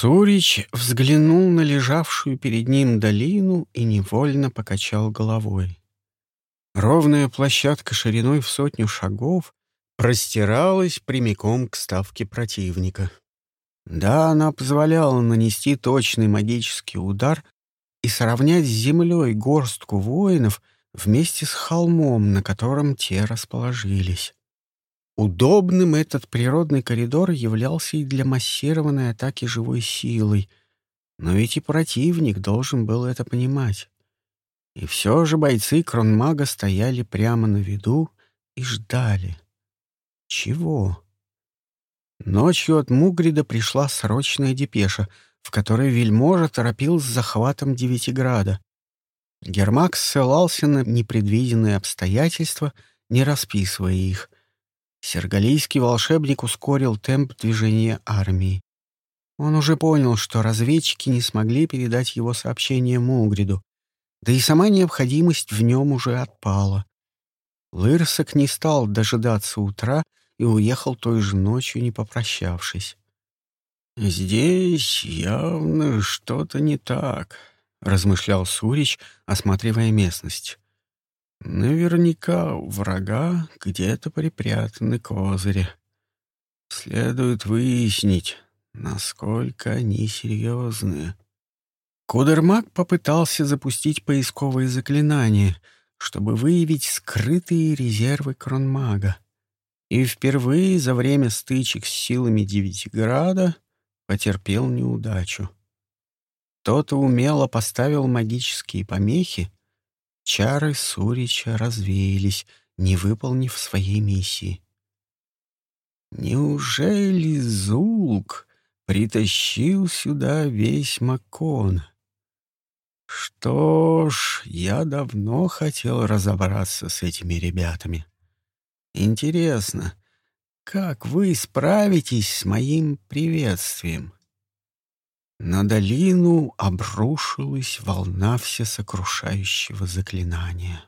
Сурич взглянул на лежавшую перед ним долину и невольно покачал головой. Ровная площадка шириной в сотню шагов простиралась прямиком к ставке противника. Да, она позволяла нанести точный магический удар и сравнять с землей горстку воинов вместе с холмом, на котором те расположились. Удобным этот природный коридор являлся и для массированной атаки живой силой, но ведь и противник должен был это понимать. И все же бойцы Кронмага стояли прямо на виду и ждали. Чего? Ночью от Мугрида пришла срочная депеша, в которой вельможа торопил с захватом Девятиграда. Гермак ссылался на непредвиденные обстоятельства, не расписывая их — Сергалийский волшебник ускорил темп движения армии. Он уже понял, что разведчики не смогли передать его сообщение Мугриду, да и сама необходимость в нем уже отпала. Лырсок не стал дожидаться утра и уехал той же ночью, не попрощавшись. «Здесь явно что-то не так», — размышлял Сурич, осматривая местность. Наверняка у врага где-то припрятаны козыри. Следует выяснить, насколько они серьезны. Кудермак попытался запустить поисковые заклинания, чтобы выявить скрытые резервы Кронмага. И впервые за время стычек с силами Девятиграда потерпел неудачу. Кто-то умело поставил магические помехи, Чары Сурича развеялись, не выполнив своей миссии. Неужели Зулк притащил сюда весь Макон? Что ж, я давно хотел разобраться с этими ребятами. Интересно, как вы справитесь с моим приветствием? На долину обрушилась волна всесокрушающего заклинания.